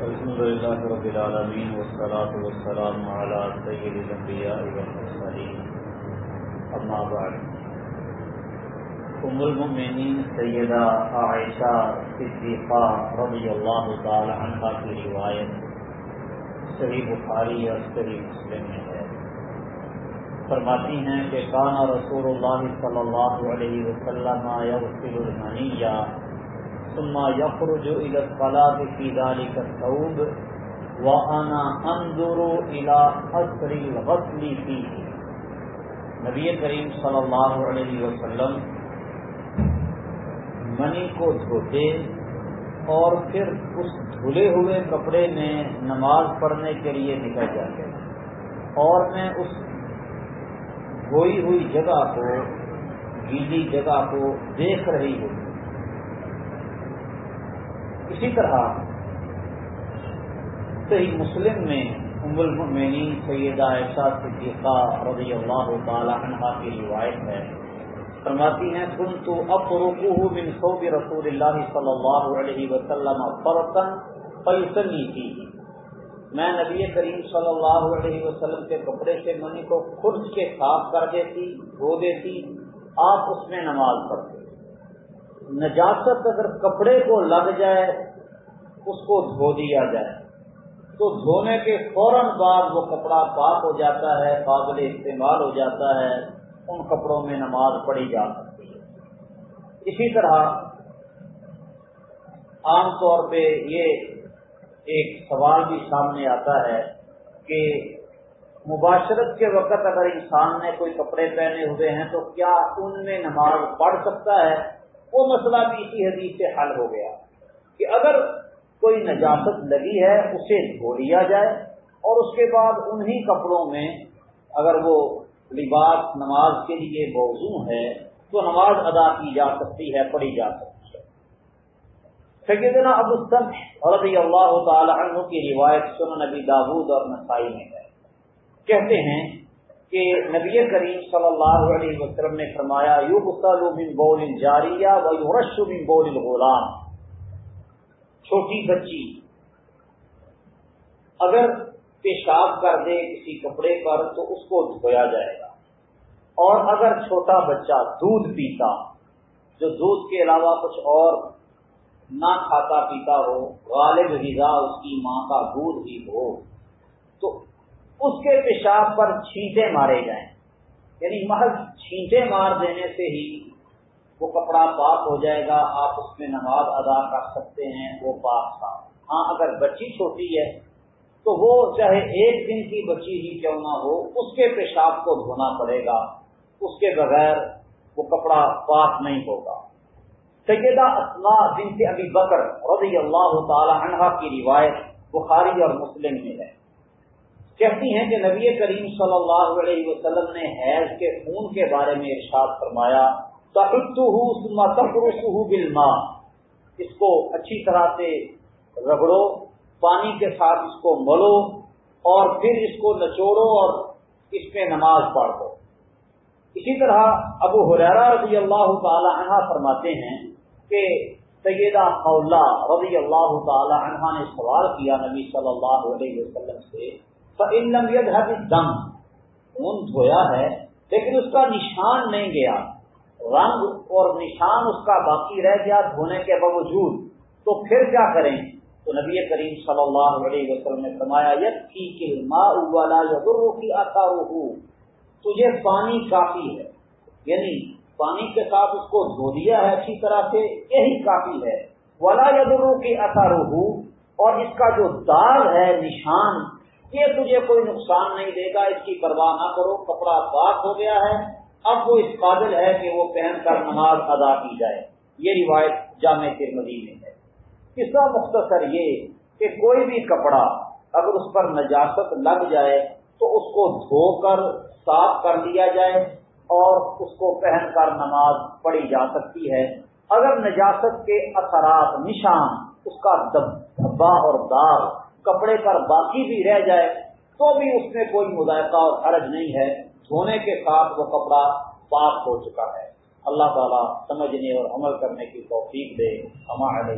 الحمد لله رب العالمين والصلاة والسلام على سيد الأنبياء والمرسلين. أما بعد. ام المؤمنین سیدہ عائشہ صدیقہ رضی اللہ تعالی عنہ کی روایت صحیح بخاری اور صحیح مسلم میں ہے. فرماتی ہیں کہ کانا رسول اللہ صلی اللہ علیہ وسلم یغسل المنیہ ثم يخرج الى الصلاه في ذلك الثوب وانا انظر الى اثر الغسل فيه. نبی کریم صلی اللہ علیہ وسلم منی کو دھوتے اور پھر اس دھلے ہوئے کپڑے میں نماز پڑھنے کے لیے نکل جاتے اور میں اس دھوئی ہوئی جگہ کو، گیلی جگہ کو دیکھ رہی ہوں اسی طرح صحیح مسلم میں ام المؤمنین سیدہ عائشہ صدیقہ رضی اللہ تعالی عنہ کی روایت ہے۔ فرماتی ہیں کن تو اپروکو من صوب رسول اللہ صلی اللہ علیہ وسلم فرقن فیصلی تھی میں نبی کریم صلی اللہ علیہ وسلم کے کپڑے سے منی کو خرچ کے صاف کر دیتی، دھو دیتی، آپ اس میں نماز پڑھتے۔ نجاست اگر کپڑے کو لگ جائے اس کو دھو دیا جائے۔ تو دھونے کے فوراً بعد وہ کپڑا پاک ہو جاتا ہے قابل استعمال ہو جاتا ہے، ان کپڑوں میں نماز پڑھی جا سکتی ہے۔ اسی طرح عام طور پہ یہ ایک سوال بھی سامنے آتا ہے کہ مباشرت کے وقت اگر انسان نے کوئی کپڑے پہنے ہوئے ہیں تو کیا ان میں نماز پڑھ سکتا ہے؟ وہ مسئلہ بھی اسی حدیث سے حل ہو گیا کہ اگر کوئی نجاست لگی ہے، اسے دھو لیا جائے۔ اور اس کے بعد انہی کپڑوں میں اگر وہ لباس نماز کے لیے موضوع ہے، تو نماز ادا کی جا سکتی ہے، پڑھی جا سکتی ہے۔ سیدنا ابو رضی اللہ تعالی عنہ کی روایت سن نبی داود اور نسائی میں ہے۔ کہتے ہیں کہ نبی کریم صلی اللہ علیہ وسلم نے فرمایا یو من بول جاریہ و یورش من بول غلام چھوٹی بچی اگر پیشاب کر دے کسی کپڑے پر تو اس کو دھویا جائے گا۔ اور اگر چھوٹا بچہ دودھ پیتا، جو دودھ کے علاوہ کچھ اور نہ کھاتا پیتا ہو، غالب غذا اس کی ماں کا دودھ ہی ہو، تو اس کے پیشاب پر چھینٹے مارے جائیں۔ یعنی محض چھینٹے مار دینے سے ہی وہ کپڑا پاک ہو جائے گا، آپ اس میں نماز ادا کر سکتے ہیں، وہ پاک تھا۔ ہاں اگر بچی چھوٹی ہے، تو وہ چاہے ایک دن کی بچی ہی کیوں نہ ہو، اس کے پیشاب کو دھونا پڑے گا۔ اس کے بغیر وہ کپڑا پاک نہیں ہوگا۔ سیدہ اسما جن سے ابھی بکر رضی اللہ تعالی عنہ کی روایت بخاری اور مسلم میں ہے۔ کہتی ہیں کہ نبی کریم صلی اللہ علیہ وسلم نے حیض کے خون کے بارے میں ارشاد فرمایا بلما اس کو اچھی طرح سے رگڑو، پانی کے ساتھ اس کو ملو اور پھر اس کو نچوڑو اور اس میں نماز پڑھ دو اسی طرح ابو حریرا رضی اللہ تعالی عنہ فرماتے ہیں کہ سیدہ اللہ رضی اللہ تعالی عنہ نے سوال کیا نبی صلی اللہ علیہ وسلم سے دم خون دھویا ہے لیکن اس کا نشان نہیں گیا۔ رنگ اور نشان اس کا باقی رہ گیا دھونے کے باوجود۔ تو پھر کیا کریں؟ تو نبی کریم صلی اللہ علیہ وسلم نے فرمایا یت ماں والا کی آتا تجھے پانی کافی ہے۔ یعنی پانی کے ساتھ اس کو دھو دیا ہے اچھی طرح سے، یہی کافی ہے۔ ولا یدرو کی آتا اور اس کا جو داغ ہے، نشان، یہ تجھے کوئی نقصان نہیں دے گا۔ اس کی پرواہ نہ کرو، کپڑا پاک ہو گیا ہے۔ اب وہ اس قابل ہے کہ وہ پہن کر نماز ادا کی جائے۔ یہ روایت جامع ترمدی میں ہے۔ اس کا مختصر یہ کہ کوئی بھی کپڑا اگر اس پر نجاست لگ جائے تو اس کو دھو کر صاف کر لیا جائے اور اس کو پہن کر نماز پڑھی جا سکتی ہے۔ اگر نجاست کے اثرات، نشان، اس کا دبا اور داغ کپڑے پر باقی بھی رہ جائے تو بھی اس میں کوئی مذائقہ اور حرج نہیں ہے۔ دھونے کے ساتھ وہ کپڑا پاک ہو چکا ہے۔ اللہ تعالیٰ سمجھنے اور عمل کرنے کی توفیق دے۔ ہمارے